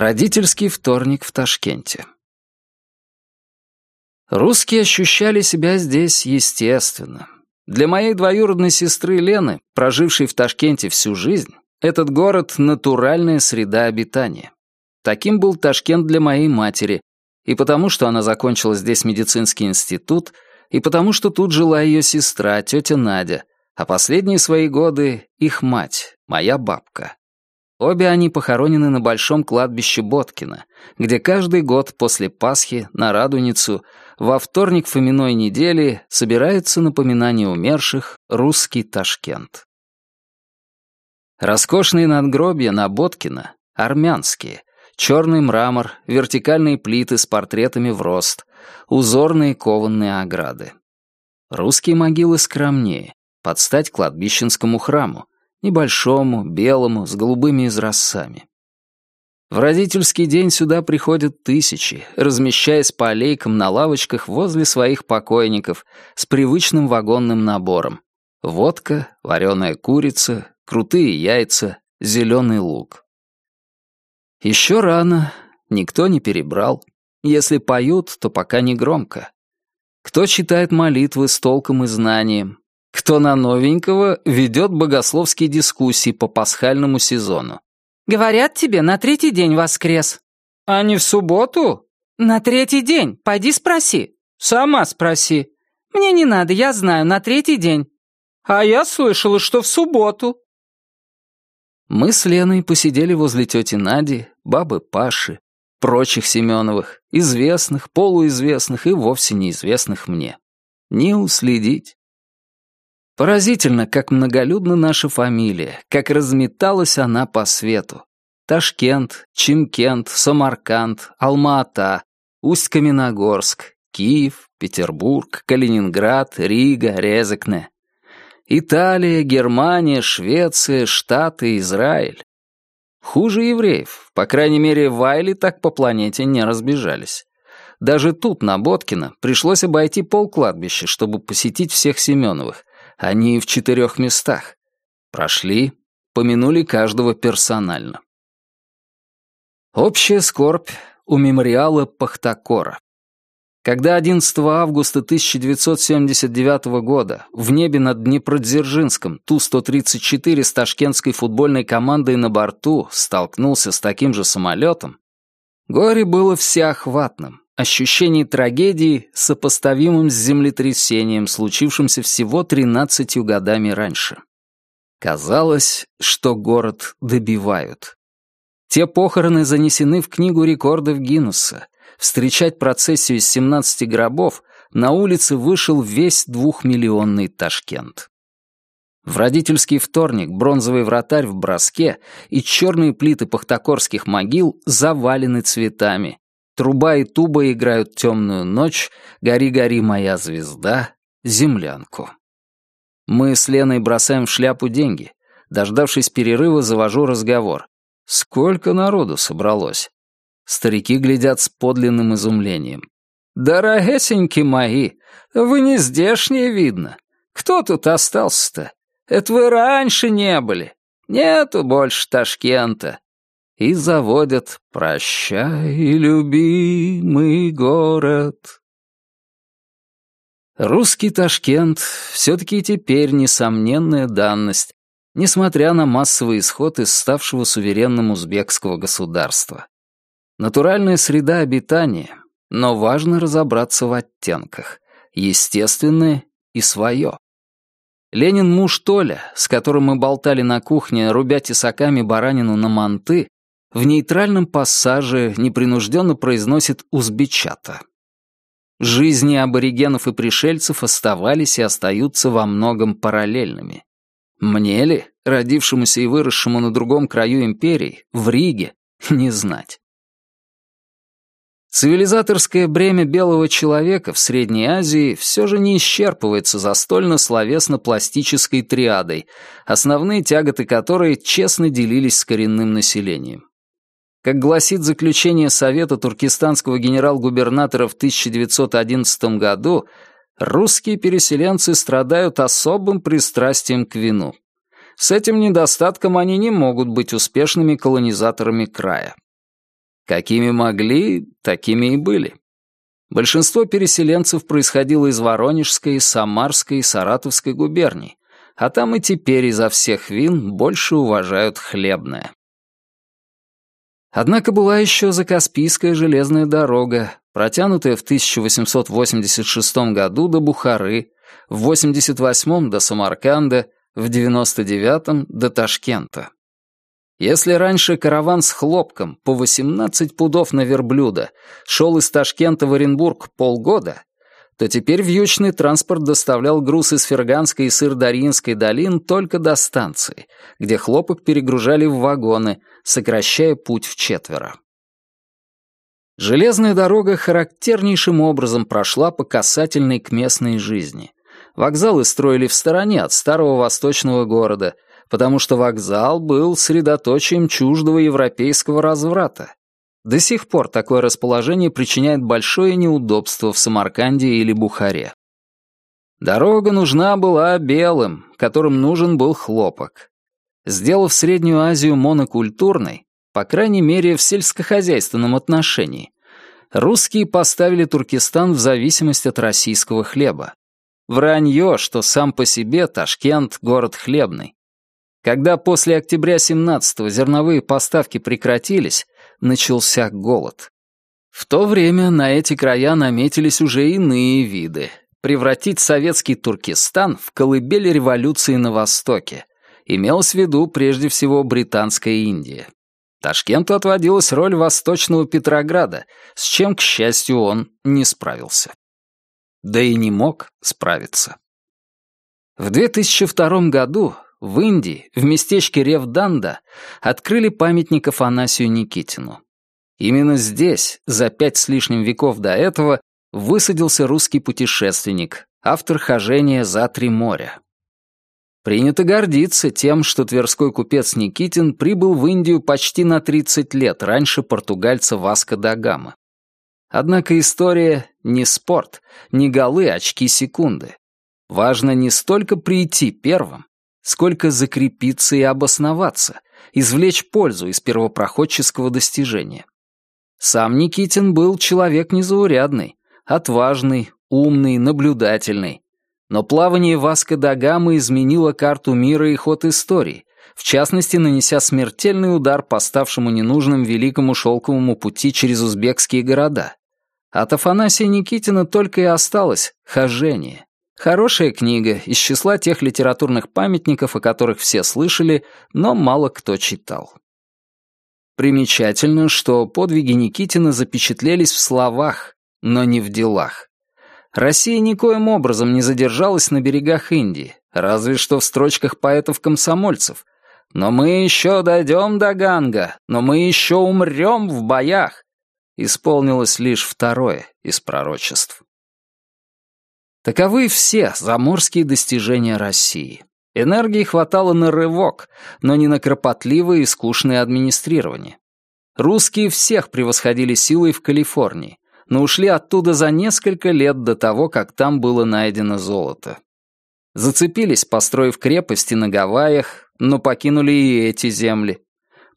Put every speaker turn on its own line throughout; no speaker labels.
Родительский вторник в Ташкенте. Русские ощущали себя здесь естественно. Для моей двоюродной сестры Лены, прожившей в Ташкенте всю жизнь, этот город — натуральная среда обитания. Таким был Ташкент для моей матери, и потому что она закончила здесь медицинский институт, и потому что тут жила ее сестра, тетя Надя, а последние свои годы — их мать, моя бабка. Обе они похоронены на большом кладбище Боткина, где каждый год после Пасхи на Радуницу во вторник Фоминой недели собирается напоминание умерших русский Ташкент. Роскошные надгробья на Боткина — армянские, черный мрамор, вертикальные плиты с портретами в рост, узорные кованные ограды. Русские могилы скромнее, под стать кладбищенскому храму, небольшому, белому, с голубыми изразцами. В родительский день сюда приходят тысячи, размещаясь по аллейкам на лавочках возле своих покойников с привычным вагонным набором. Водка, вареная курица, крутые яйца, зеленый лук. Еще рано, никто не перебрал. Если поют, то пока не громко. Кто читает молитвы с толком и знанием, кто на новенького ведет богословские дискуссии по пасхальному сезону.
«Говорят тебе, на третий день воскрес».
«А не в субботу?»
«На третий день. Пойди спроси».
«Сама спроси».
«Мне не надо, я знаю, на третий день».
«А я слышала, что в субботу». Мы с Леной посидели возле тети Нади, бабы Паши, прочих Семеновых, известных, полуизвестных и вовсе неизвестных мне. Не уследить. Поразительно, как многолюдна наша фамилия, как разметалась она по свету. Ташкент, Чимкент, Самарканд, Алма-Ата, Усть-Каменогорск, Киев, Петербург, Калининград, Рига, Резекне. Италия, Германия, Швеция, Штаты, Израиль. Хуже евреев, по крайней мере, в Айле так по планете не разбежались. Даже тут, на Боткино, пришлось обойти пол кладбища, чтобы посетить всех Семеновых, они в четырех местах. Прошли, помянули каждого персонально. Общая скорбь у мемориала Пахтакора. Когда 11 августа 1979 года в небе над Днепродзержинском Ту-134 с ташкентской футбольной командой на борту столкнулся с таким же самолетом, горе было всеохватным. Ощущение трагедии, сопоставимым с землетрясением, случившимся всего 13 годами раньше. Казалось, что город добивают. Те похороны занесены в книгу рекордов Гиннесса. Встречать процессию из 17 гробов на улице вышел весь двухмиллионный Ташкент. В родительский вторник бронзовый вратарь в броске и черные плиты пахтакорских могил завалены цветами, Труба и туба играют темную ночь, гори-гори моя звезда, землянку. Мы с Леной бросаем в шляпу деньги. Дождавшись перерыва, завожу разговор. Сколько народу собралось? Старики глядят с подлинным изумлением. «Дорогесеньки мои, вы не здешние, видно. Кто тут остался-то? Это вы раньше не были. Нету больше Ташкента и заводят «Прощай, любимый город». Русский Ташкент все-таки теперь несомненная данность, несмотря на массовый исход из ставшего суверенным узбекского государства. Натуральная среда обитания, но важно разобраться в оттенках, естественное и свое. Ленин муж Толя, с которым мы болтали на кухне, рубя тесаками баранину на манты, в нейтральном пассаже непринужденно произносит узбечата. Жизни аборигенов и пришельцев оставались и остаются во многом параллельными. Мне ли, родившемуся и выросшему на другом краю империи, в Риге, не знать. Цивилизаторское бремя белого человека в Средней Азии все же не исчерпывается застольно-словесно-пластической триадой, основные тяготы которой честно делились с коренным населением. Как гласит заключение Совета туркестанского генерал-губернатора в 1911 году, русские переселенцы страдают особым пристрастием к вину. С этим недостатком они не могут быть успешными колонизаторами края. Какими могли, такими и были. Большинство переселенцев происходило из Воронежской, Самарской и Саратовской губерний, а там и теперь изо всех вин больше уважают хлебное. Однако была еще Закаспийская железная дорога, протянутая в 1886 году до Бухары, в 88 до Самарканда, в 99 до Ташкента. Если раньше караван с хлопком по 18 пудов на верблюда шел из Ташкента в Оренбург полгода, то теперь вьючный транспорт доставлял груз из Ферганской и Сырдарьинской долин только до станции, где хлопок перегружали в вагоны, сокращая путь в четверо. Железная дорога характернейшим образом прошла по касательной к местной жизни. Вокзалы строили в стороне от старого восточного города, потому что вокзал был средоточием чуждого европейского разврата. До сих пор такое расположение причиняет большое неудобство в Самарканде или Бухаре. Дорога нужна была белым, которым нужен был хлопок. Сделав Среднюю Азию монокультурной, по крайней мере, в сельскохозяйственном отношении. Русские поставили Туркестан в зависимость от российского хлеба. Вранье, что сам по себе Ташкент — город хлебный. Когда после октября 17-го зерновые поставки прекратились, начался голод. В то время на эти края наметились уже иные виды. Превратить советский Туркестан в колыбель революции на Востоке. Имелось в виду прежде всего Британская Индия. Ташкенту отводилась роль восточного Петрограда, с чем, к счастью, он не справился. Да и не мог справиться. В 2002 году в Индии, в местечке Ревданда, открыли памятник Афанасию Никитину. Именно здесь, за пять с лишним веков до этого, высадился русский путешественник, автор хожения за три моря. Принято гордиться тем, что тверской купец Никитин прибыл в Индию почти на 30 лет раньше португальца Васко да Гама. Однако история не спорт, не голы, очки секунды. Важно не столько прийти первым, сколько закрепиться и обосноваться, извлечь пользу из первопроходческого достижения. Сам Никитин был человек незаурядный, отважный, умный, наблюдательный, но плавание Васко да Гамы изменило карту мира и ход истории, в частности, нанеся смертельный удар по ставшему ненужным великому шелковому пути через узбекские города. От Афанасия Никитина только и осталось хожение. Хорошая книга из числа тех литературных памятников, о которых все слышали, но мало кто читал. Примечательно, что подвиги Никитина запечатлелись в словах, но не в делах. Россия никоим образом не задержалась на берегах Индии, разве что в строчках поэтов-комсомольцев. «Но мы еще дойдем до Ганга, но мы еще умрем в боях!» Исполнилось лишь второе из пророчеств. Таковы все заморские достижения России. Энергии хватало на рывок, но не на кропотливое и скучное администрирование. Русские всех превосходили силой в Калифорнии но ушли оттуда за несколько лет до того, как там было найдено золото. Зацепились, построив крепости на Гавайях, но покинули и эти земли.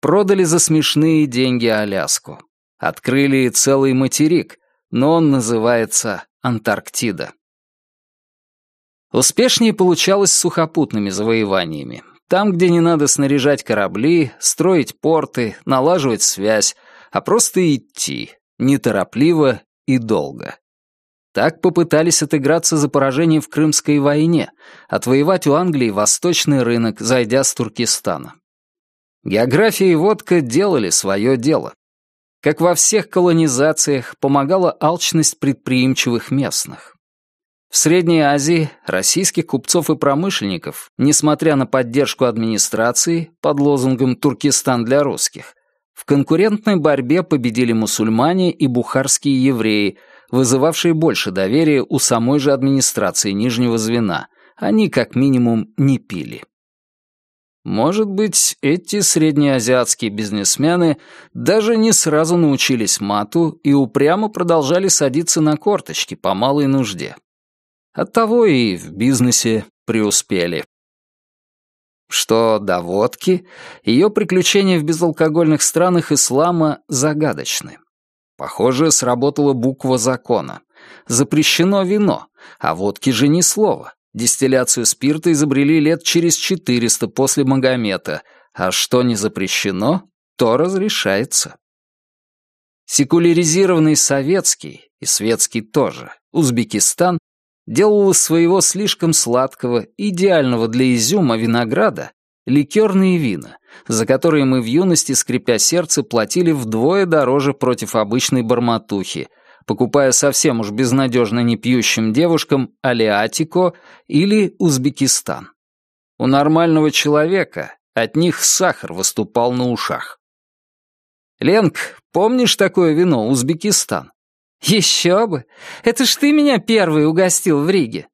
Продали за смешные деньги Аляску. Открыли целый материк, но он называется Антарктида. Успешнее получалось с сухопутными завоеваниями. Там, где не надо снаряжать корабли, строить порты, налаживать связь, а просто идти, неторопливо и долго. Так попытались отыграться за поражение в Крымской войне, отвоевать у Англии восточный рынок, зайдя с Туркестана. География и водка делали свое дело. Как во всех колонизациях, помогала алчность предприимчивых местных. В Средней Азии российских купцов и промышленников, несмотря на поддержку администрации под лозунгом «Туркестан для русских», в конкурентной борьбе победили мусульмане и бухарские евреи, вызывавшие больше доверия у самой же администрации нижнего звена. Они, как минимум, не пили. Может быть, эти среднеазиатские бизнесмены даже не сразу научились мату и упрямо продолжали садиться на корточки по малой нужде. Оттого и в бизнесе преуспели. Что до водки, ее приключения в безалкогольных странах ислама загадочны. Похоже, сработала буква закона. Запрещено вино, а водки же ни слова. Дистилляцию спирта изобрели лет через 400 после Магомета, а что не запрещено, то разрешается. Секуляризированный советский, и светский тоже, Узбекистан делал из своего слишком сладкого, идеального для изюма винограда ликерные вина, за которые мы в юности, скрипя сердце, платили вдвое дороже против обычной барматухи, покупая совсем уж безнадежно непьющим девушкам Алиатико или Узбекистан. У нормального человека от них сахар выступал на ушах. «Ленк, помнишь такое вино, Узбекистан?»
«Еще бы! Это ж ты меня первый угостил в Риге!»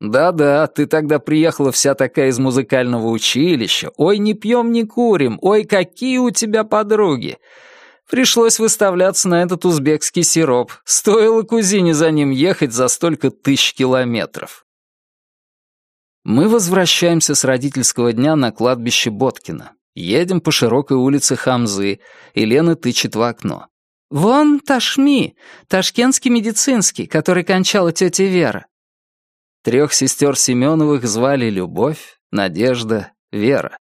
«Да-да, ты тогда приехала вся такая из музыкального училища. Ой, не пьем, не курим. Ой, какие у тебя подруги!» Пришлось выставляться на этот узбекский сироп. Стоило кузине за ним ехать за столько тысяч километров. Мы возвращаемся с родительского дня на кладбище Боткина. Едем по широкой улице Хамзы, и Лена тычет в окно.
«Вон Ташми, ташкентский медицинский, который кончала тетя Вера».
Трех сестер Семеновых звали Любовь, Надежда, Вера.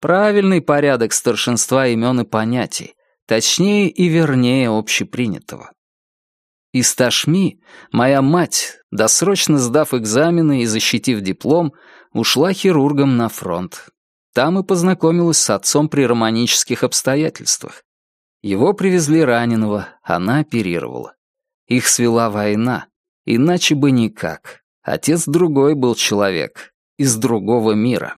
Правильный порядок старшинства имен и понятий, точнее и вернее общепринятого. Из Ташми моя мать, досрочно сдав экзамены и защитив диплом, ушла хирургом на фронт. Там и познакомилась с отцом при романических обстоятельствах. Его привезли раненого, она оперировала. Их свела война, иначе бы никак. Отец другой был человек, из другого мира.